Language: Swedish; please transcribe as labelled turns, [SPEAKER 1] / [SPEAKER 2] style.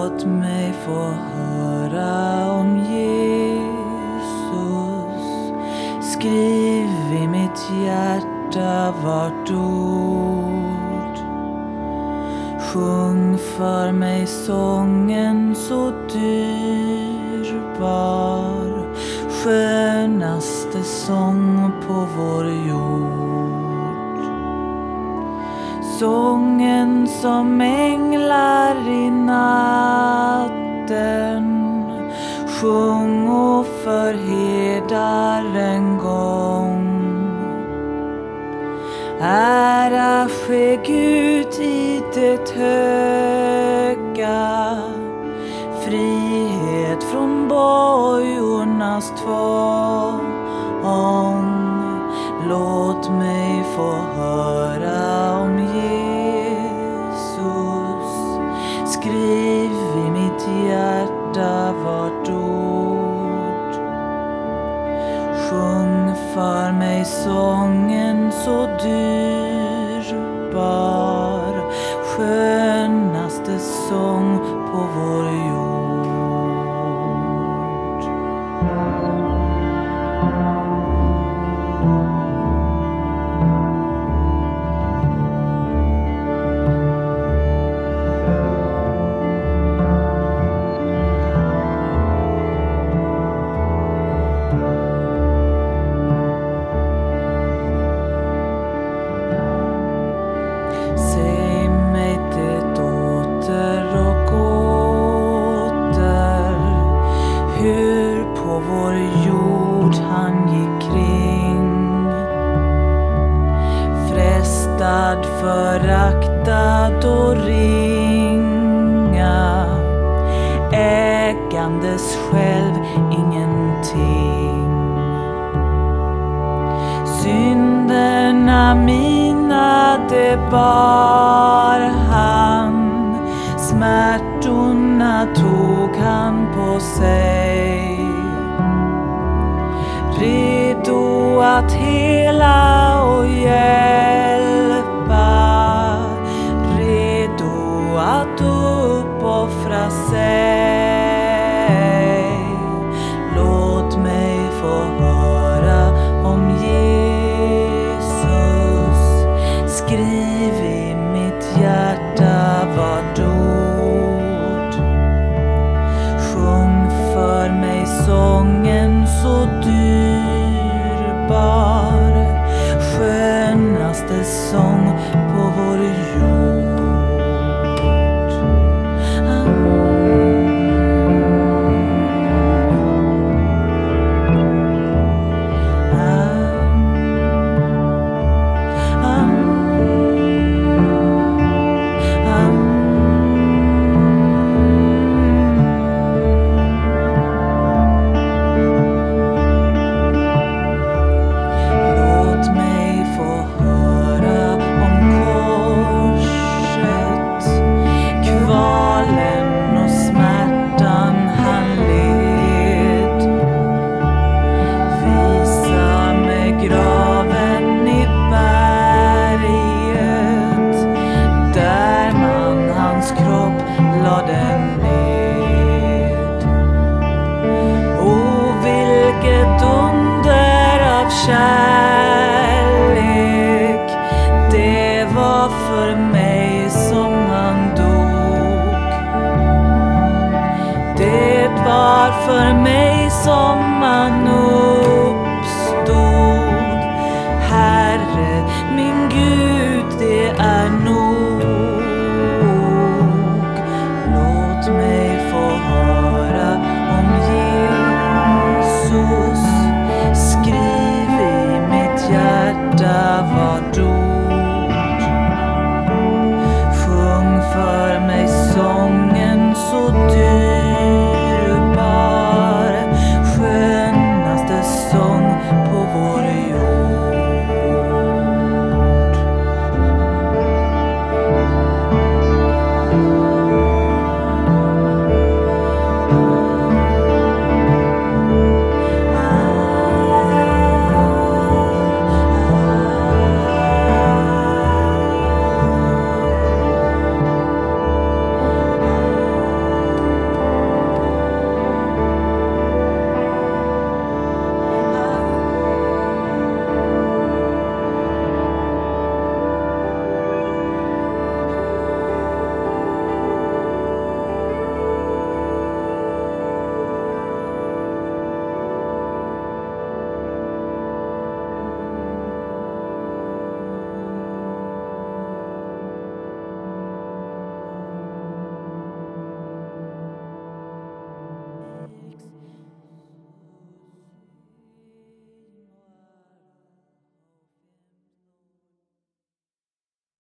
[SPEAKER 1] Låt mig få höra om Jesus. Skriv i mitt hjärta vart ord. Sjung för mig sången så dyrbar. Skönaste sång på vår jord. Sång som änglar i natten sjung och för herdar en gång. Ära ske Gud i det höga frihet från bojornas tvång. Låt mig få höra frestad, föraktad och ringa. Ägandes själv ingenting. Synderna mina det bar han. Smärtorna tog han på sig. Redo att hela och hjälpa Skriv i mitt hjärta vart ord. Sjung för mig sången så dyrbar. Skönaste sång kärlek. Det var för mig som han dog. Det var för mig som han dog Jesus